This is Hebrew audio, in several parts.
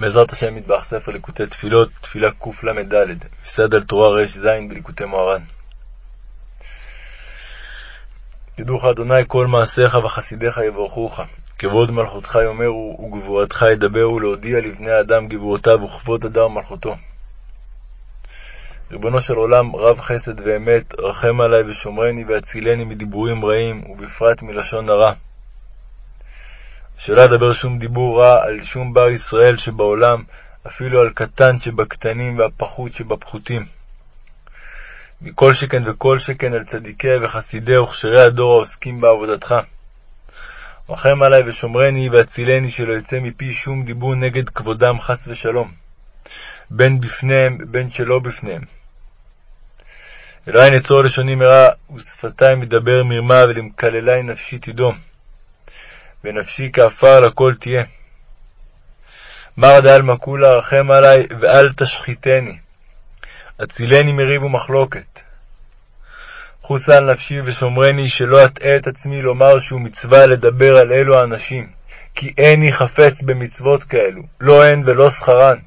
בעזרת השם מטבח ספר ליקוטי תפילות, תפילה קל"ד, בסדר תורה רז בליקוטי מוהר"ן. ידעוך אדוני כל מעשיך וחסידיך יברכוך, כבוד מלכותך יאמרו וגבורתך ידברו להודיע לבני האדם גבורותיו וכבוד הדר מלכותו. ריבונו של עולם, רב חסד ואמת, רחם עלי ושומרני והצילני מדיבורים רעים, ובפרט מלשון הרע. שלא אדבר שום דיבור רע על שום בר ישראל שבעולם, אפילו על קטן שבקטנים והפחות שבפחותים. מכל שכן וכל שכן על צדיקי וחסידי וכשרי הדור העוסקים בעבודתך. רחם עלי ושומרני והצילני שלא יצא מפי שום דיבור נגד כבודם חס ושלום, בין בפניהם בין שלא בפניהם. אלוהי נצור לשוני מרע ושפתי מדבר מרמה ולמקללי נפשי תדום. ונפשי כעפר לכל תהיה. מר דעלמא כולה רחם עלי ואל תשחיתני, הצילני מריב ומחלוקת. חוסה על נפשי ושומרני שלא אטעה את עצמי לומר שהוא מצווה לדבר על אלו האנשים, כי איני חפץ במצוות כאלו, לא הן ולא שכרן.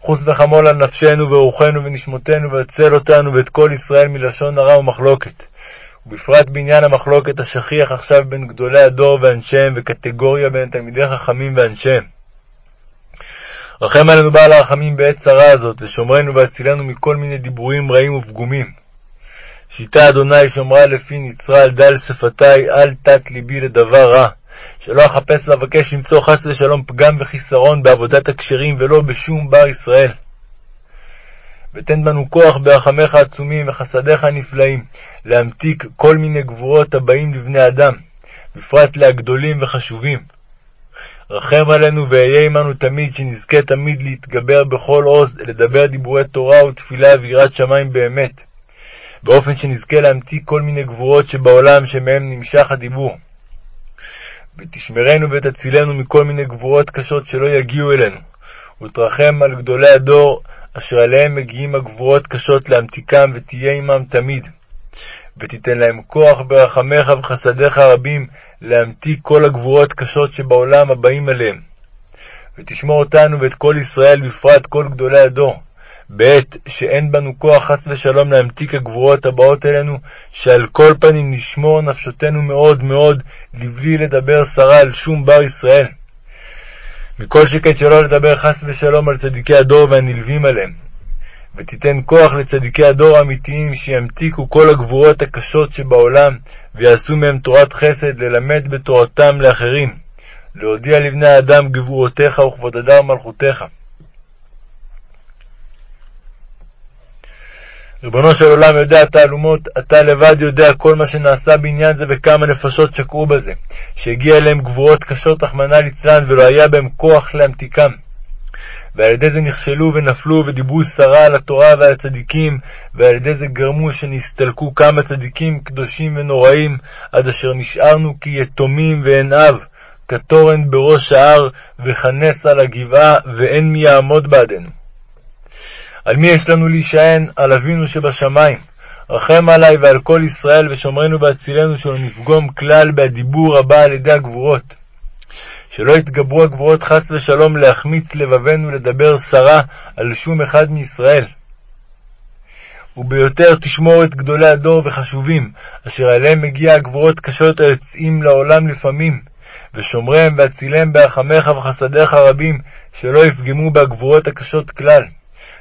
חוס וחמול על נפשנו ורוחנו ונשמותינו והצל אותנו ואת כל ישראל מלשון הרע ומחלוקת. ובפרט בעניין המחלוקת השכיח עכשיו בין גדולי הדור ואנשיהם, וקטגוריה בין תלמידי חכמים ואנשיהם. רחם עלינו בעל הרחמים בעת צרה הזאת, ושומרנו והצילנו מכל מיני דיבורים רעים ופגומים. שיטה אדוני שומרה לפי נצרה על דל שפתי, אל תת ליבי לדבר רע, שלא אחפש לבקש למצוא חס ושלום פגם וחיסרון בעבודת הכשרים, ולא בשום בר ישראל. ותן בנו כוח ברחמיך העצומים וחסדיך הנפלאים, להמתיק כל מיני גבורות הבאים לבני אדם, בפרט להגדולים וחשובים. רחם עלינו ואהיה עמנו תמיד, שנזכה תמיד להתגבר בכל עוז, לדבר דיבורי תורה ותפילה ויראת שמיים באמת, באופן שנזכה להמתיק כל מיני גבורות שבעולם שמהם נמשך הדיבור. ותשמרנו ותצילנו מכל מיני גבורות קשות שלא יגיעו אלינו, ותרחם על גדולי הדור, אשר עליהם מגיעים הגבורות קשות להמתיקם, ותהיה עמם תמיד. ותיתן להם כוח ברחמיך וחסדיך הרבים להמתיק כל הגבורות קשות שבעולם הבאים עליהם. ותשמור אותנו ואת כל ישראל, בפרט כל גדולי הדור, בעת שאין בנו כוח חס ושלום להמתיק הגבורות הבאות אלינו, שעל כל פנים נשמור נפשותנו מאוד מאוד, לבלי לדבר סרה על שום בר ישראל. מכל שכן שלא לדבר חס ושלום על צדיקי הדור והנלווים עליהם. ותיתן כוח לצדיקי הדור האמיתיים שימתיקו כל הגבורות הקשות שבעולם, ויעשו מהם תורת חסד, ללמד בתורתם לאחרים, להודיע לבני האדם גבורותיך וכבוד הדר מלכותיך. ריבונו של עולם יודע תעלומות, אתה לבד יודע כל מה שנעשה בעניין זה וכמה נפשות שקעו בזה, שהגיע אליהם גבורות קשות, רחמנא ליצלן, ולא היה בהם כוח להמתיקם. ועל ידי זה נכשלו ונפלו ודיברו סרה על התורה ועל הצדיקים, ועל ידי זה גרמו שנסתלקו כמה צדיקים קדושים ונוראים, עד אשר נשארנו כיתומים ואין אב, כתורן בראש ההר, וכנס על הגבעה, ואין מי יעמוד בעדנו. על מי יש לנו להישען? על אבינו שבשמיים. רחם עלי ועל כל ישראל, ושומרנו והצילנו שלא נפגום כלל בדיבור הבא על ידי הגבורות. שלא יתגברו הגבורות חס ושלום להחמיץ לבבנו לדבר סרה על שום אחד מישראל. וביותר תשמור את גדולי הדור וחשובים, אשר עליהם מגיע הגבורות קשות היוצאים לעולם לפעמים, ושומרם והצילם ברחמך וחסדיך רבים, שלא יפגמו בהגבורות הקשות כלל.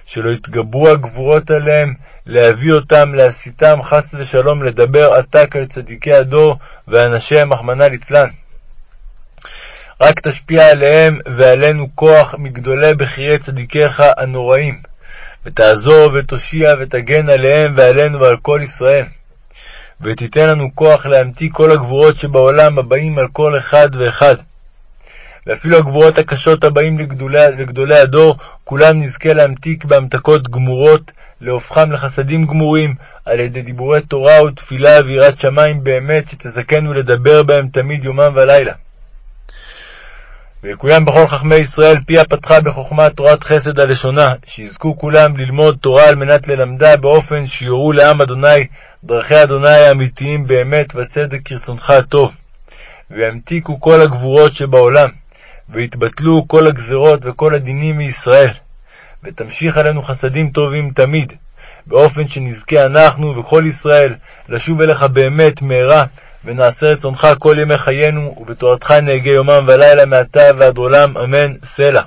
שלא יתגברו הגבורות עליהם, להביא אותם, להסיתם חס ושלום, לדבר עתק על צדיקי הדור ואנשיהם, רחמנא ליצלן. רק תשפיע עליהם ועלינו כוח מגדולי בחיי צדיקיך הנוראים, ותעזור ותושיע ותגן עליהם ועלינו ועל כל ישראל. ותיתן לנו כוח להמתיק כל הגבורות שבעולם הבאים על כל אחד ואחד. ואפילו הגבורות הקשות הבאים לגדולי, לגדולי הדור, כולם נזכה להמתיק בהמתקות גמורות, להופכם לחסדים גמורים, על ידי דיבורי תורה ותפילה ויראת שמיים באמת, שתזכנו לדבר בהם תמיד יומם ולילה. ויקוים בכל חכמי ישראל פיה פתחה בחוכמה תורת חסד הלשונה, שיזכו כולם ללמוד תורה על מנת ללמדה באופן שיורו לעם אדוני דרכי אדוני האמיתיים באמת וצדק כרצונך הטוב, וימתיקו כל הגבורות שבעולם, ויתבטלו כל הגזרות וכל הדינים מישראל, ותמשיך עלינו חסדים טובים תמיד, באופן שנזכה אנחנו וכל ישראל לשוב אליך באמת מהרה, ונעשה רצונך כל ימי חיינו, ובתורתך נהגה יומם ולילה מעתה ועד עולם, אמן, סלע.